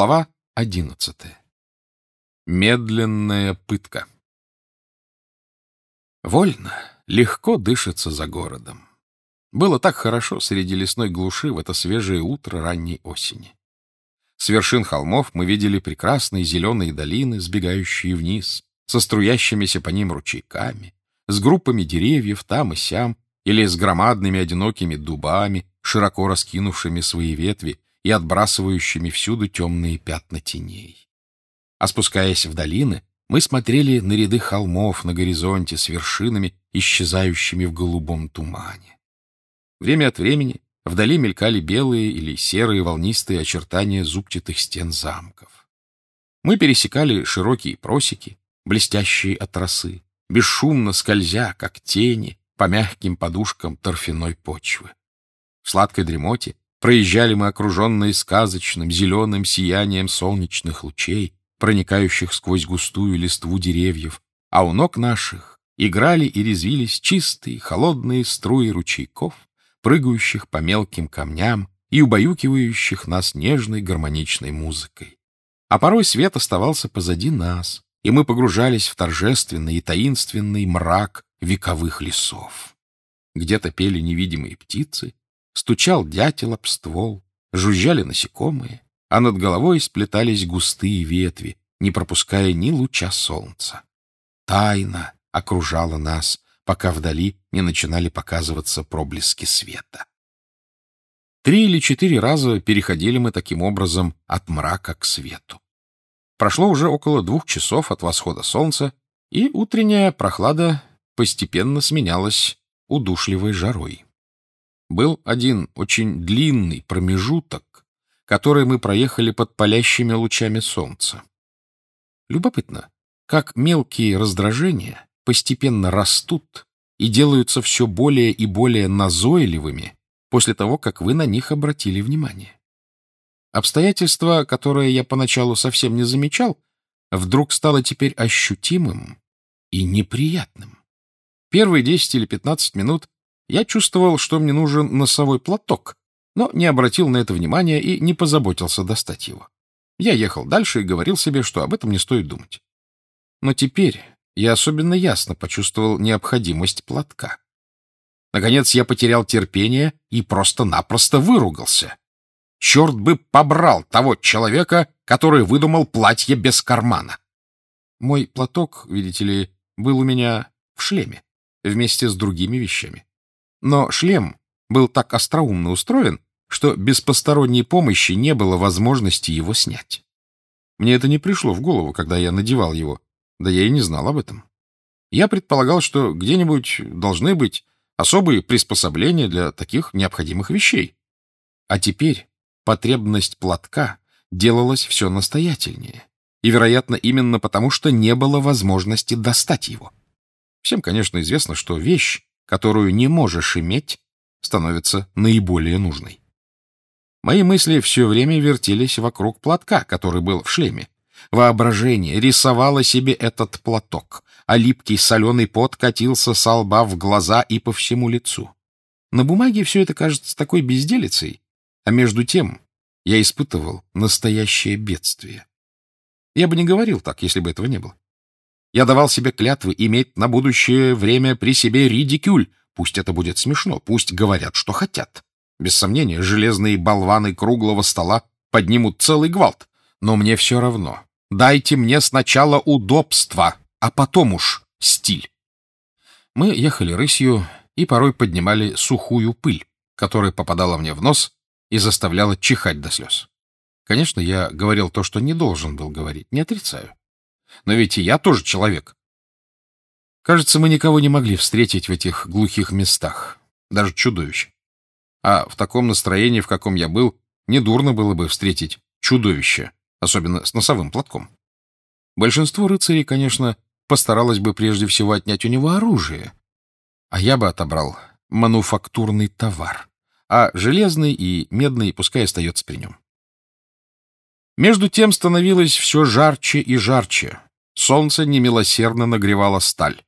Глава одиннадцатая. Медленная пытка. Вольно, легко дышится за городом. Было так хорошо среди лесной глуши в это свежее утро ранней осени. С вершин холмов мы видели прекрасные зеленые долины, сбегающие вниз, со струящимися по ним ручейками, с группами деревьев там и сям, или с громадными одинокими дубами, широко раскинувшими свои ветви и отбрасывающими всюду темные пятна теней. А спускаясь в долины, мы смотрели на ряды холмов на горизонте с вершинами, исчезающими в голубом тумане. Время от времени вдали мелькали белые или серые волнистые очертания зубчатых стен замков. Мы пересекали широкие просеки, блестящие от росы, бесшумно скользя, как тени, по мягким подушкам торфяной почвы. В сладкой дремоте Проезжали мы, окруженные сказочным зеленым сиянием солнечных лучей, проникающих сквозь густую листву деревьев, а у ног наших играли и резвились чистые, холодные струи ручейков, прыгающих по мелким камням и убаюкивающих нас нежной гармоничной музыкой. А порой свет оставался позади нас, и мы погружались в торжественный и таинственный мрак вековых лесов. Где-то пели невидимые птицы, Стучал дятел об ствол, жужжали насекомые, а над головой сплетались густые ветви, не пропуская ни луча солнца. Тайна окружала нас, пока вдали не начинали показываться проблески света. Три или четыре раза переходили мы таким образом от мрака к свету. Прошло уже около двух часов от восхода солнца, и утренняя прохлада постепенно сменялась удушливой жарой. Был один очень длинный промежуток, который мы проехали под палящими лучами солнца. Любопытно, как мелкие раздражения постепенно растут и делаются все более и более назойливыми после того, как вы на них обратили внимание. Обстоятельство, которое я поначалу совсем не замечал, вдруг стало теперь ощутимым и неприятным. Первые 10 или 15 минут я чувствовал, что мне нужен носовой платок, но не обратил на это внимания и не позаботился достать его. Я ехал дальше и говорил себе, что об этом не стоит думать. Но теперь я особенно ясно почувствовал необходимость платка. Наконец я потерял терпение и просто-напросто выругался. Черт бы побрал того человека, который выдумал платье без кармана. Мой платок, видите ли, был у меня в шлеме вместе с другими вещами. Но шлем был так остроумно устроен, что без посторонней помощи не было возможности его снять. Мне это не пришло в голову, когда я надевал его, да я и не знал об этом. Я предполагал, что где-нибудь должны быть особые приспособления для таких необходимых вещей. А теперь потребность платка делалась все настоятельнее. И, вероятно, именно потому, что не было возможности достать его. Всем, конечно, известно, что вещь которую не можешь иметь, становится наиболее нужной. Мои мысли все время вертелись вокруг платка, который был в шлеме. Воображение рисовало себе этот платок, а липкий соленый пот катился со лба в глаза и по всему лицу. На бумаге все это кажется такой безделицей, а между тем я испытывал настоящее бедствие. Я бы не говорил так, если бы этого не было. Я давал себе клятвы иметь на будущее время при себе ридикюль. Пусть это будет смешно, пусть говорят, что хотят. Без сомнения, железные болваны круглого стола поднимут целый гвалт. Но мне все равно. Дайте мне сначала удобства, а потом уж стиль. Мы ехали рысью и порой поднимали сухую пыль, которая попадала мне в нос и заставляла чихать до слез. Конечно, я говорил то, что не должен был говорить, не отрицаю. Но ведь и я тоже человек. Кажется, мы никого не могли встретить в этих глухих местах, даже чудовищ. А в таком настроении, в каком я был, недурно было бы встретить чудовище, особенно с носовым платком. Большинство рыцарей, конечно, постаралось бы прежде всего отнять у него оружие, а я бы отобрал мануфактурный товар, а железный и медный пускай остается при нем. Между тем становилось все жарче и жарче. Солнце немилосердно нагревало сталь.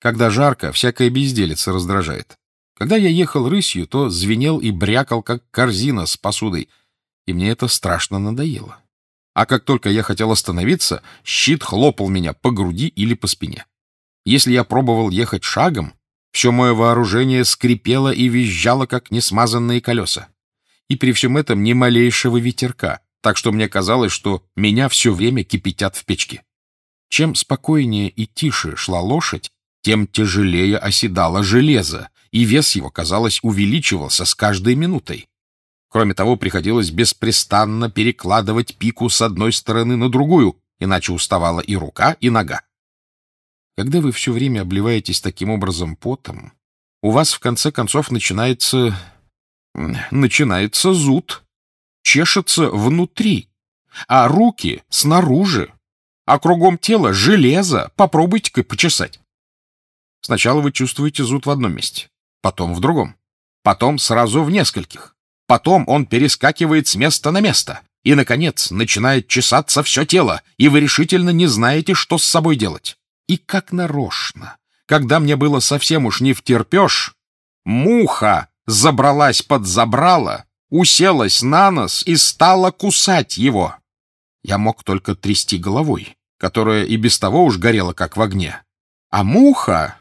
Когда жарко, всякая безделица раздражает. Когда я ехал рысью, то звенел и брякал, как корзина с посудой, и мне это страшно надоело. А как только я хотел остановиться, щит хлопал меня по груди или по спине. Если я пробовал ехать шагом, все мое вооружение скрипело и визжало, как несмазанные колеса. И при всем этом ни малейшего ветерка, так что мне казалось, что меня все время кипятят в печке. Чем спокойнее и тише шла лошадь, тем тяжелее оседало железо, и вес его, казалось, увеличивался с каждой минутой. Кроме того, приходилось беспрестанно перекладывать пику с одной стороны на другую, иначе уставала и рука, и нога. Когда вы все время обливаетесь таким образом потом, у вас в конце концов начинается... начинается зуд, чешется внутри, а руки снаружи, а кругом тела железо, попробуйте-ка почесать. Сначала вы чувствуете зуд в одном месте, потом в другом, потом сразу в нескольких. Потом он перескакивает с места на место, и, наконец, начинает чесаться все тело, и вы решительно не знаете, что с собой делать. И как нарочно, когда мне было совсем уж не втерпешь, муха забралась под забрало, уселась на нос и стала кусать его. Я мог только трясти головой, которая и без того уж горела, как в огне. А муха...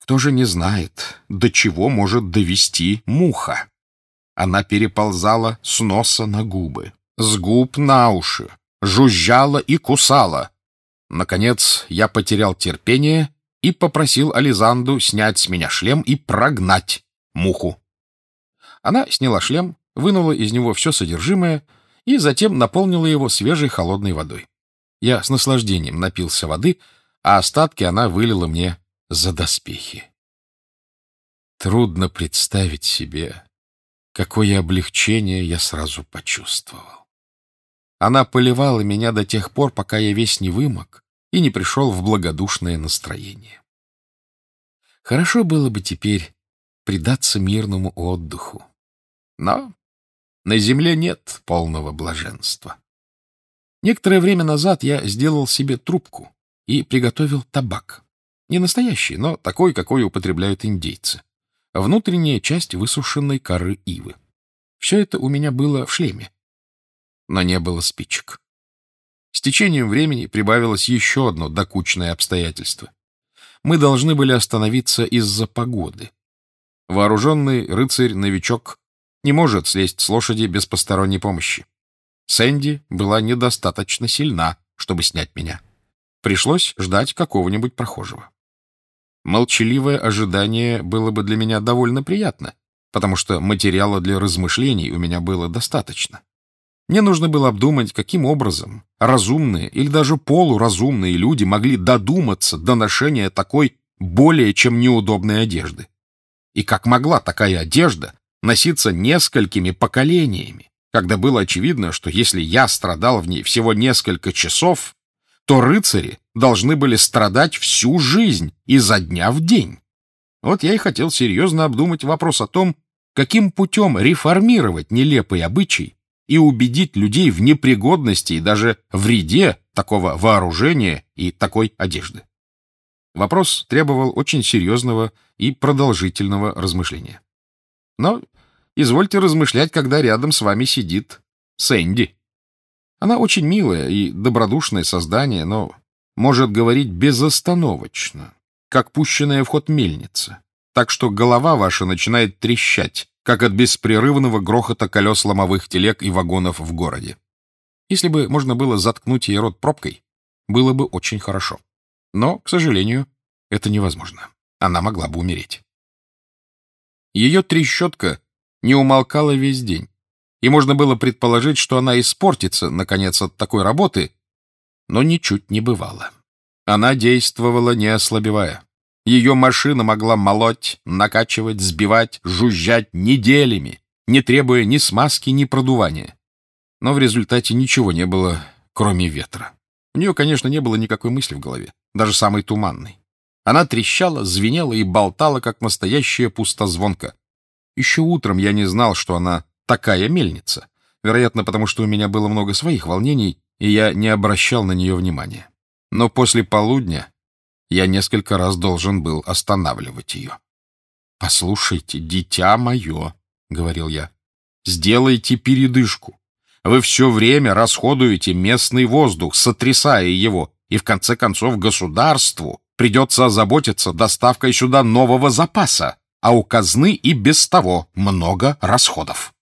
Кто же не знает, до чего может довести муха? Она переползала с носа на губы, с губ на уши, жужжала и кусала. Наконец я потерял терпение и попросил Ализанду снять с меня шлем и прогнать муху. Она сняла шлем, вынула из него все содержимое и затем наполнила его свежей холодной водой. Я с наслаждением напился воды, а остатки она вылила мне за доспехи. Трудно представить себе, Какое облегчение я сразу почувствовал. Она поливала меня до тех пор, пока я весь не вымок и не пришел в благодушное настроение. Хорошо было бы теперь предаться мирному отдыху. Но на земле нет полного блаженства. Некоторое время назад я сделал себе трубку и приготовил табак. Не настоящий, но такой, какой употребляют индейцы внутренняя часть высушенной коры ивы. Все это у меня было в шлеме, но не было спичек. С течением времени прибавилось еще одно докучное обстоятельство. Мы должны были остановиться из-за погоды. Вооруженный рыцарь-новичок не может слезть с лошади без посторонней помощи. Сэнди была недостаточно сильна, чтобы снять меня. Пришлось ждать какого-нибудь прохожего. Молчаливое ожидание было бы для меня довольно приятно, потому что материала для размышлений у меня было достаточно. Мне нужно было обдумать, каким образом разумные или даже полуразумные люди могли додуматься до ношения такой более чем неудобной одежды. И как могла такая одежда носиться несколькими поколениями, когда было очевидно, что если я страдал в ней всего несколько часов, то рыцари должны были страдать всю жизнь, изо дня в день. Вот я и хотел серьезно обдумать вопрос о том, каким путем реформировать нелепый обычай и убедить людей в непригодности и даже вреде такого вооружения и такой одежды. Вопрос требовал очень серьезного и продолжительного размышления. Но извольте размышлять, когда рядом с вами сидит Сэнди. Она очень милое и добродушное создание, но может говорить безостановочно, как пущенная в ход мельница, так что голова ваша начинает трещать, как от беспрерывного грохота колес ломовых телег и вагонов в городе. Если бы можно было заткнуть ей рот пробкой, было бы очень хорошо. Но, к сожалению, это невозможно. Она могла бы умереть. Ее трещотка не умолкала весь день, и можно было предположить, что она испортится, наконец, от такой работы, но ничуть не бывало. Она действовала не ослабевая. Ее машина могла молоть, накачивать, сбивать, жужжать неделями, не требуя ни смазки, ни продувания. Но в результате ничего не было, кроме ветра. У нее, конечно, не было никакой мысли в голове, даже самой туманной. Она трещала, звенела и болтала, как настоящая пустозвонка. Еще утром я не знал, что она такая мельница. Вероятно, потому что у меня было много своих волнений, и я не обращал на нее внимания. Но после полудня я несколько раз должен был останавливать ее. «Послушайте, дитя мое», — говорил я, — «сделайте передышку. Вы все время расходуете местный воздух, сотрясая его, и в конце концов государству придется озаботиться доставкой сюда нового запаса, а у казны и без того много расходов.